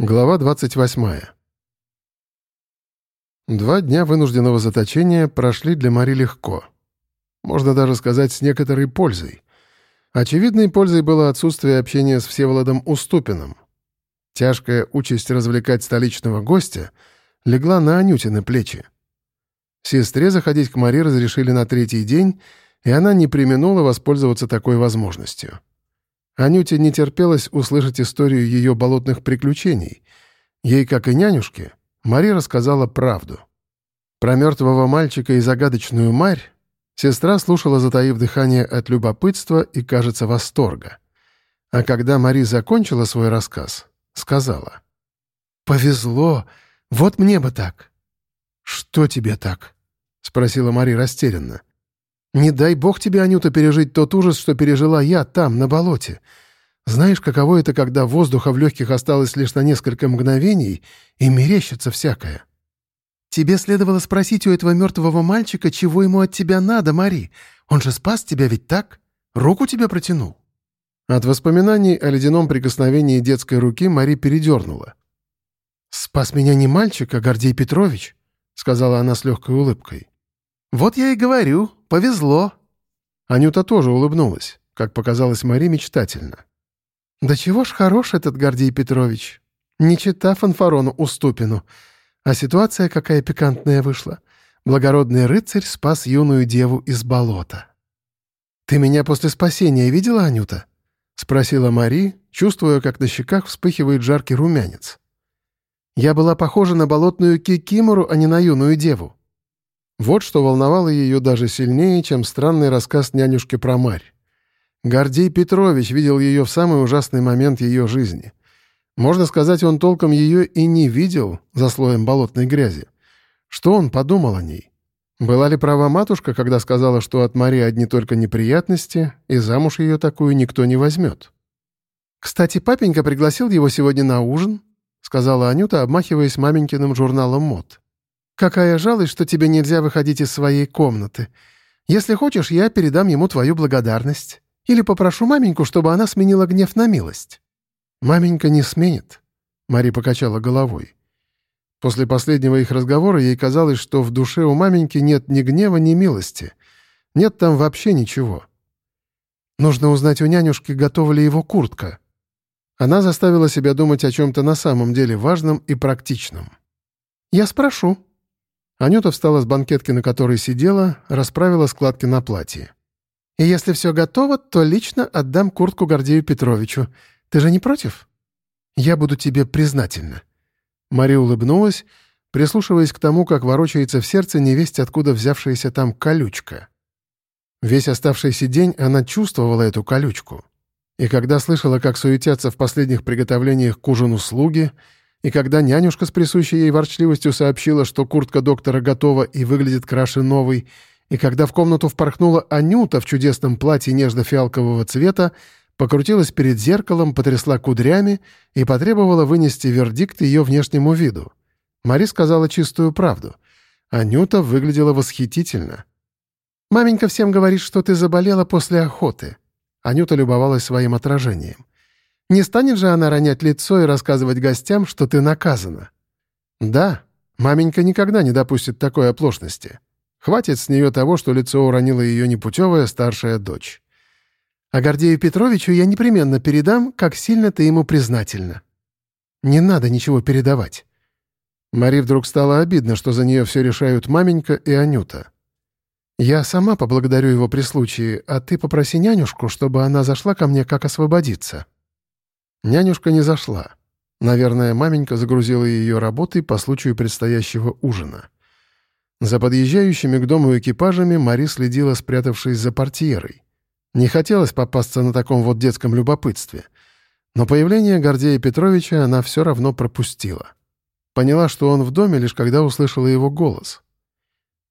Глава 28. Два дня вынужденного заточения прошли для Мари легко. Можно даже сказать, с некоторой пользой. Очевидной пользой было отсутствие общения с Всеволодом Уступиным. Тяжкая участь развлекать столичного гостя легла на Анютины плечи. Сестре заходить к Мари разрешили на третий день, и она не применула воспользоваться такой возможностью. Анюте не терпелось услышать историю ее болотных приключений. Ей, как и нянюшке, Мари рассказала правду. Про мертвого мальчика и загадочную Марь сестра слушала, затаив дыхание от любопытства и, кажется, восторга. А когда Мари закончила свой рассказ, сказала. «Повезло! Вот мне бы так!» «Что тебе так?» — спросила Мари растерянно. Не дай бог тебе, Анюта, пережить тот ужас, что пережила я там, на болоте. Знаешь, каково это, когда воздуха в легких осталось лишь на несколько мгновений, и мерещится всякое? Тебе следовало спросить у этого мертвого мальчика, чего ему от тебя надо, Мари. Он же спас тебя ведь так? Руку тебе протянул?» От воспоминаний о ледяном прикосновении детской руки Мари передернула. «Спас меня не мальчик, а Гордей Петрович», — сказала она с легкой улыбкой. «Вот я и говорю, повезло». Анюта тоже улыбнулась, как показалось Мари мечтательно. «Да чего ж хорош этот Гордей Петрович. Не чита фанфарону Уступину. А ситуация какая пикантная вышла. Благородный рыцарь спас юную деву из болота». «Ты меня после спасения видела, Анюта?» — спросила Мари, чувствуя, как на щеках вспыхивает жаркий румянец. «Я была похожа на болотную кикимору, а не на юную деву. Вот что волновало ее даже сильнее, чем странный рассказ нянюшки про Марь. Гордей Петрович видел ее в самый ужасный момент ее жизни. Можно сказать, он толком ее и не видел за слоем болотной грязи. Что он подумал о ней? Была ли права матушка, когда сказала, что от Марии одни только неприятности, и замуж ее такую никто не возьмет? «Кстати, папенька пригласил его сегодня на ужин», — сказала Анюта, обмахиваясь маменькиным журналом мод. Какая жалость, что тебе нельзя выходить из своей комнаты. Если хочешь, я передам ему твою благодарность. Или попрошу маменьку, чтобы она сменила гнев на милость». «Маменька не сменит», — Мари покачала головой. После последнего их разговора ей казалось, что в душе у маменьки нет ни гнева, ни милости. Нет там вообще ничего. Нужно узнать у нянюшки, готова ли его куртка. Она заставила себя думать о чем-то на самом деле важном и практичном. «Я спрошу», Анюта встала с банкетки, на которой сидела, расправила складки на платье. «И если все готово, то лично отдам куртку Гордею Петровичу. Ты же не против?» «Я буду тебе признательна». Мария улыбнулась, прислушиваясь к тому, как ворочается в сердце невесть, откуда взявшаяся там колючка. Весь оставшийся день она чувствовала эту колючку. И когда слышала, как суетятся в последних приготовлениях к ужину слуги, и когда нянюшка с присущей ей ворчливостью сообщила, что куртка доктора готова и выглядит краше новой, и когда в комнату впорхнула Анюта в чудесном платье нежно-фиалкового цвета, покрутилась перед зеркалом, потрясла кудрями и потребовала вынести вердикт ее внешнему виду. Мари сказала чистую правду. Анюта выглядела восхитительно. «Маменька всем говорит, что ты заболела после охоты». Анюта любовалась своим отражением. Не станет же она ронять лицо и рассказывать гостям, что ты наказана? Да, маменька никогда не допустит такой оплошности. Хватит с нее того, что лицо уронила ее непутевая старшая дочь. А Гордею Петровичу я непременно передам, как сильно ты ему признательна. Не надо ничего передавать. Мари вдруг стало обидно, что за нее все решают маменька и Анюта. «Я сама поблагодарю его при случае, а ты попроси нянюшку, чтобы она зашла ко мне, как освободиться». Нянюшка не зашла. Наверное, маменька загрузила ее работой по случаю предстоящего ужина. За подъезжающими к дому экипажами Мари следила, спрятавшись за портьерой. Не хотелось попасться на таком вот детском любопытстве. Но появление Гордея Петровича она все равно пропустила. Поняла, что он в доме, лишь когда услышала его голос.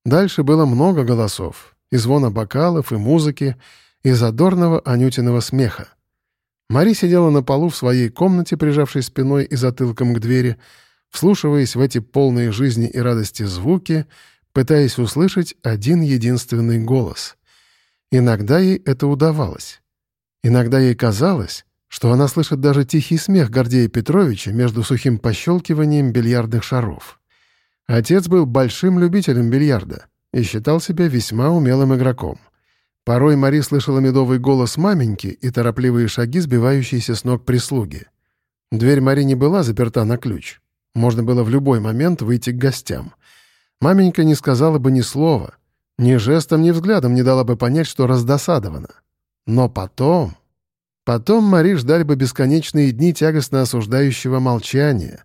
Дальше было много голосов. И звона бокалов, и музыки, и задорного Анютиного смеха. Мари сидела на полу в своей комнате, прижавшей спиной и затылком к двери, вслушиваясь в эти полные жизни и радости звуки, пытаясь услышать один единственный голос. Иногда ей это удавалось. Иногда ей казалось, что она слышит даже тихий смех Гордея Петровича между сухим пощелкиванием бильярдных шаров. Отец был большим любителем бильярда и считал себя весьма умелым игроком. Порой Мари слышала медовый голос маменьки и торопливые шаги, сбивающиеся с ног прислуги. Дверь Мари не была заперта на ключ. Можно было в любой момент выйти к гостям. Маменька не сказала бы ни слова, ни жестом, ни взглядом не дала бы понять, что раздосадована. Но потом... Потом Мари ждали бы бесконечные дни тягостно осуждающего молчания.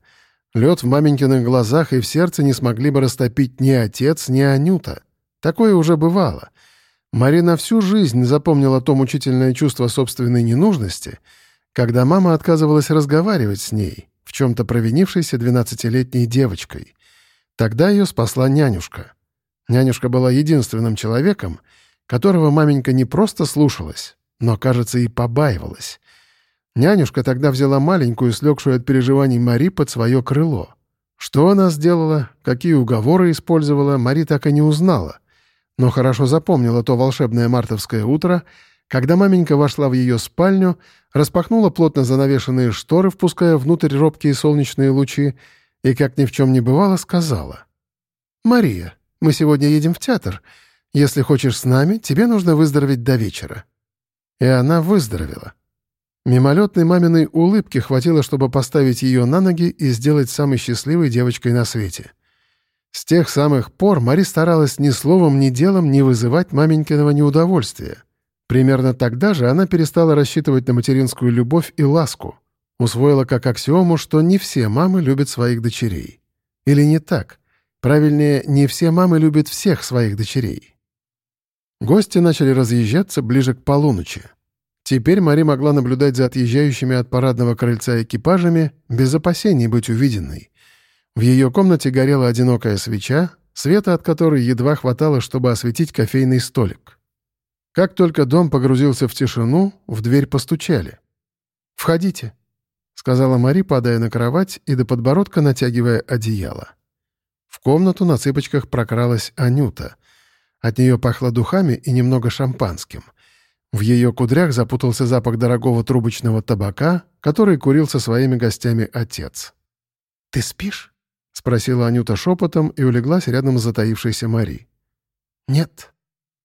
Лед в маменькиных глазах и в сердце не смогли бы растопить ни отец, ни Анюта. Такое уже бывало. Мари на всю жизнь запомнила то мучительное чувство собственной ненужности, когда мама отказывалась разговаривать с ней, в чем-то провинившейся двенадцатилетней девочкой. Тогда ее спасла нянюшка. Нянюшка была единственным человеком, которого маменька не просто слушалась, но, кажется, и побаивалась. Нянюшка тогда взяла маленькую, слегшую от переживаний Мари под свое крыло. Что она сделала, какие уговоры использовала, Мари так и не узнала. Но хорошо запомнила то волшебное мартовское утро, когда маменька вошла в ее спальню, распахнула плотно занавешенные шторы, впуская внутрь робкие солнечные лучи, и, как ни в чем не бывало, сказала. «Мария, мы сегодня едем в театр. Если хочешь с нами, тебе нужно выздороветь до вечера». И она выздоровела. Мимолетной маминой улыбки хватило, чтобы поставить ее на ноги и сделать самой счастливой девочкой на свете. С тех самых пор Мари старалась ни словом, ни делом не вызывать маменькиного неудовольствия. Примерно тогда же она перестала рассчитывать на материнскую любовь и ласку. Усвоила как аксиому, что не все мамы любят своих дочерей. Или не так. Правильнее, не все мамы любят всех своих дочерей. Гости начали разъезжаться ближе к полуночи. Теперь Мари могла наблюдать за отъезжающими от парадного крыльца экипажами без опасений быть увиденной. В ее комнате горела одинокая свеча, света от которой едва хватало, чтобы осветить кофейный столик. Как только дом погрузился в тишину, в дверь постучали. «Входите», — сказала Мари, падая на кровать и до подбородка натягивая одеяло. В комнату на цыпочках прокралась Анюта — от нее пахло духами и немного шампанским. В ее кудрях запутался запах дорогого трубочного табака, который курил со своими гостями отец. «Ты спишь?» — спросила Анюта шепотом и улеглась рядом с затаившейся Мари. «Нет».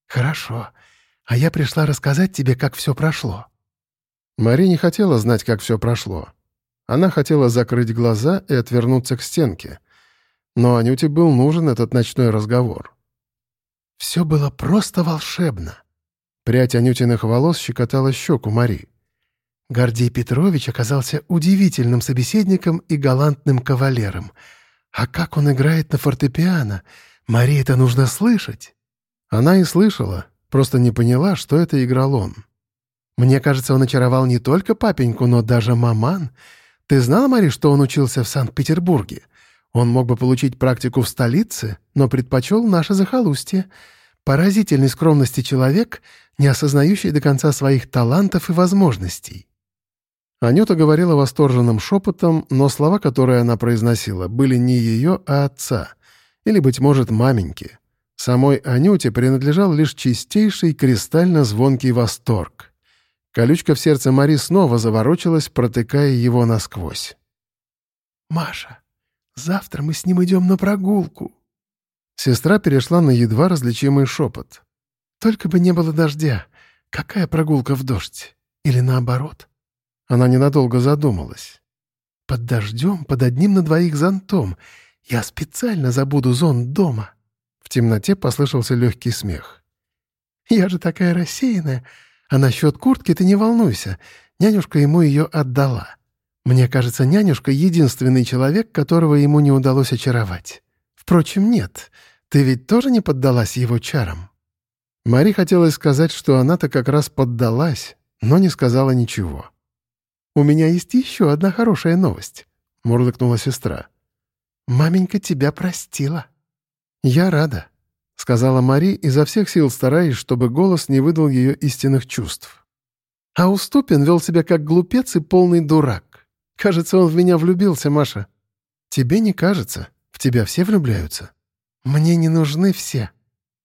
«Хорошо. А я пришла рассказать тебе, как все прошло». Мари не хотела знать, как все прошло. Она хотела закрыть глаза и отвернуться к стенке. Но Анюте был нужен этот ночной разговор. Все было просто волшебно. Прядь Анютиных волос щекотала щеку Мари. Гордей Петрович оказался удивительным собеседником и галантным кавалером. А как он играет на фортепиано? Мари это нужно слышать. Она и слышала, просто не поняла, что это играл он. Мне кажется, он очаровал не только папеньку, но даже маман. Ты знала, Мари, что он учился в Санкт-Петербурге? Он мог бы получить практику в столице, но предпочел наше захолустье. Поразительной скромности человек, не осознающий до конца своих талантов и возможностей. Анюта говорила восторженным шепотом, но слова, которые она произносила, были не ее, а отца. Или, быть может, маменьки. Самой Анюте принадлежал лишь чистейший кристально звонкий восторг. Колючка в сердце Мари снова заворочилась, протыкая его насквозь. «Маша, Завтра мы с ним идем на прогулку». Сестра перешла на едва различимый шепот. «Только бы не было дождя. Какая прогулка в дождь? Или наоборот?» Она ненадолго задумалась. «Под дождем, под одним на двоих зонтом. Я специально забуду зонт дома». В темноте послышался легкий смех. «Я же такая рассеянная. А насчет куртки ты не волнуйся. Нянюшка ему ее отдала. Мне кажется, нянюшка — единственный человек, которого ему не удалось очаровать. Впрочем, нет. Ты ведь тоже не поддалась его чарам?» Мари хотелось сказать, что она-то как раз поддалась, но не сказала ничего. «У меня есть еще одна хорошая новость», — мурлыкнула сестра. «Маменька тебя простила». «Я рада», — сказала Мари, изо всех сил стараясь, чтобы голос не выдал ее истинных чувств. А Уступин вел себя как глупец и полный дурак. Кажется, он в меня влюбился, Маша. Тебе не кажется. В тебя все влюбляются. Мне не нужны все.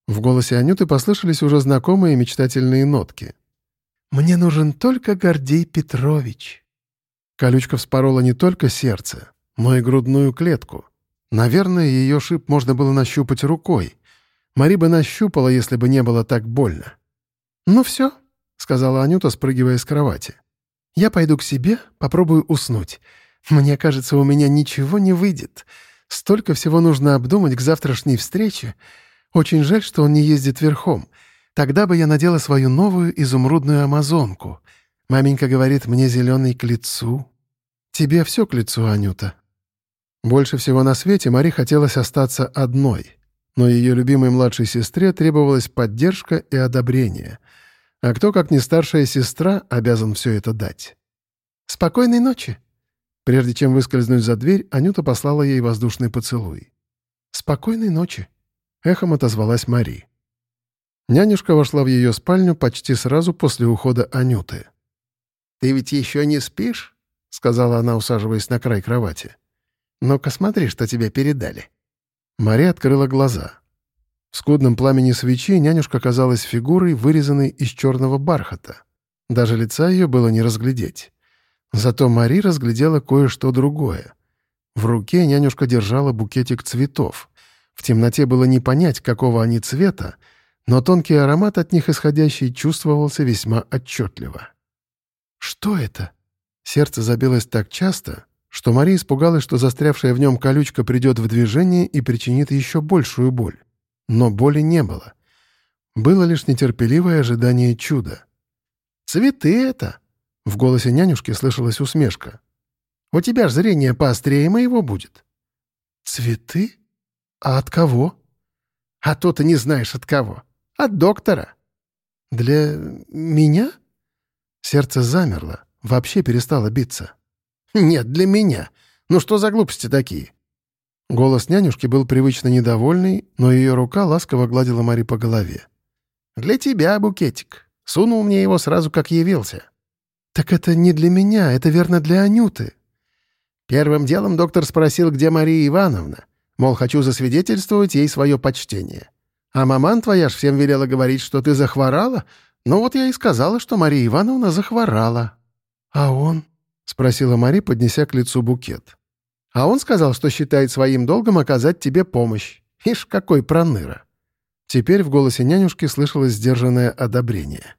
В голосе Анюты послышались уже знакомые мечтательные нотки. «Мне нужен только Гордей Петрович». Колючка вспорола не только сердце, но и грудную клетку. Наверное, ее шип можно было нащупать рукой. Мари бы нащупала, если бы не было так больно. «Ну все», — сказала Анюта, спрыгивая с кровати. «Я пойду к себе, попробую уснуть. Мне кажется, у меня ничего не выйдет. Столько всего нужно обдумать к завтрашней встрече. Очень жаль, что он не ездит верхом. Тогда бы я надела свою новую изумрудную амазонку. Маменька говорит, мне зеленый к лицу. Тебе все к лицу, Анюта». Больше всего на свете Мари хотелось остаться одной, но ее любимой младшей сестре требовалась поддержка и одобрение. А кто, как не старшая сестра, обязан все это дать? «Спокойной ночи!» Прежде чем выскользнуть за дверь, Анюта послала ей воздушный поцелуй. «Спокойной ночи!» — эхом отозвалась Мари. Нянюшка вошла в ее спальню почти сразу после ухода Анюты. «Ты ведь еще не спишь?» — сказала она, усаживаясь на край кровати. Ну-ка смотри, что тебе передали». Мария открыла глаза. В скудном пламени свечи нянюшка казалась фигурой, вырезанной из черного бархата. Даже лица ее было не разглядеть. Зато Мари разглядела кое-что другое. В руке нянюшка держала букетик цветов. В темноте было не понять, какого они цвета, но тонкий аромат от них исходящий чувствовался весьма отчетливо. «Что это?» Сердце забилось так часто, что Мария испугалась, что застрявшая в нем колючка придет в движение и причинит еще большую боль. Но боли не было. Было лишь нетерпеливое ожидание чуда. «Цветы это!» — в голосе нянюшки слышалась усмешка. «У тебя ж зрение поострее моего будет». «Цветы? А от кого?» «А то ты не знаешь от кого. От доктора». «Для меня?» Сердце замерло, вообще перестало биться. «Нет, для меня. Ну что за глупости такие?» Голос нянюшки был привычно недовольный, но ее рука ласково гладила Мари по голове. «Для тебя, букетик. Сунул мне его сразу, как явился». «Так это не для меня, это верно для Анюты». Первым делом доктор спросил, где Мария Ивановна. Мол, хочу засвидетельствовать ей свое почтение. А маман твоя ж всем велела говорить, что ты захворала. Ну вот я и сказала, что Мария Ивановна захворала. А он? — спросила Мари, поднеся к лицу букет. «А он сказал, что считает своим долгом оказать тебе помощь. Ишь, какой проныра!» Теперь в голосе нянюшки слышалось сдержанное одобрение.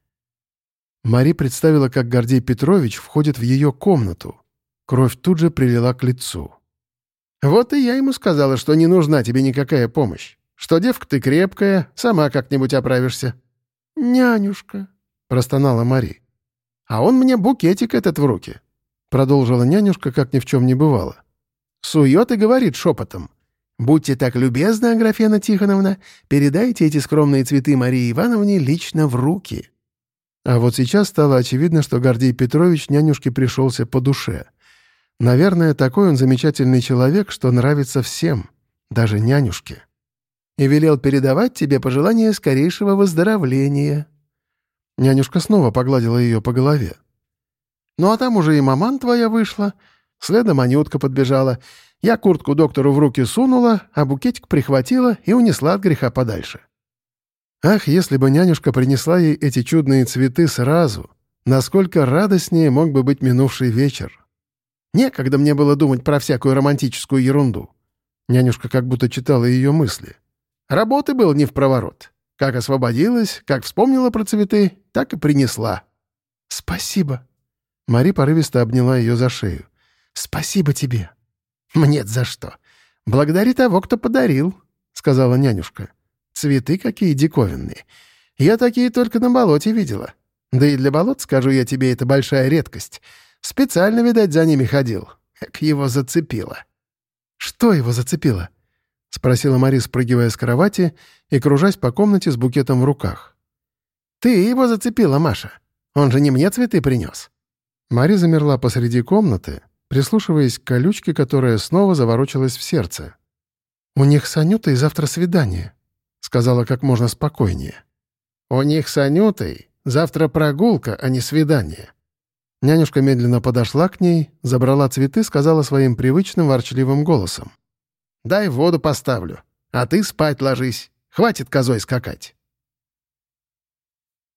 Мари представила, как Гордей Петрович входит в ее комнату. Кровь тут же прилила к лицу. «Вот и я ему сказала, что не нужна тебе никакая помощь. Что девка ты крепкая, сама как-нибудь оправишься». «Нянюшка», — простонала Мари. «А он мне букетик этот в руки. — продолжила нянюшка, как ни в чем не бывало. «Сует и говорит шепотом. «Будьте так любезны, Аграфена Тихоновна, передайте эти скромные цветы Марии Ивановне лично в руки». А вот сейчас стало очевидно, что Гордей Петрович нянюшке пришелся по душе. Наверное, такой он замечательный человек, что нравится всем, даже нянюшке. И велел передавать тебе пожелание скорейшего выздоровления. Нянюшка снова погладила ее по голове. Ну а там уже и маман твоя вышла. Следом Анютка подбежала. Я куртку доктору в руки сунула, а букетик прихватила и унесла от греха подальше. Ах, если бы нянюшка принесла ей эти чудные цветы сразу, насколько радостнее мог бы быть минувший вечер. Некогда мне было думать про всякую романтическую ерунду. Нянюшка как будто читала ее мысли. Работы было не в проворот. Как освободилась, как вспомнила про цветы, так и принесла. «Спасибо», Мари порывисто обняла ее за шею. «Спасибо тебе». «Мне за что. Благодари того, кто подарил», — сказала нянюшка. «Цветы какие диковинные. Я такие только на болоте видела. Да и для болот, скажу я тебе, это большая редкость. Специально, видать, за ними ходил. Как его зацепило». «Что его зацепило?» — спросила Мари, спрыгивая с кровати и кружась по комнате с букетом в руках. «Ты его зацепила, Маша. Он же не мне цветы принес. Мари замерла посреди комнаты, прислушиваясь к колючке, которая снова заворочилась в сердце. «У них с Анютой завтра свидание», — сказала как можно спокойнее. «У них с Анютой завтра прогулка, а не свидание». Нянюшка медленно подошла к ней, забрала цветы, сказала своим привычным ворчливым голосом. «Дай воду поставлю, а ты спать ложись. Хватит козой скакать».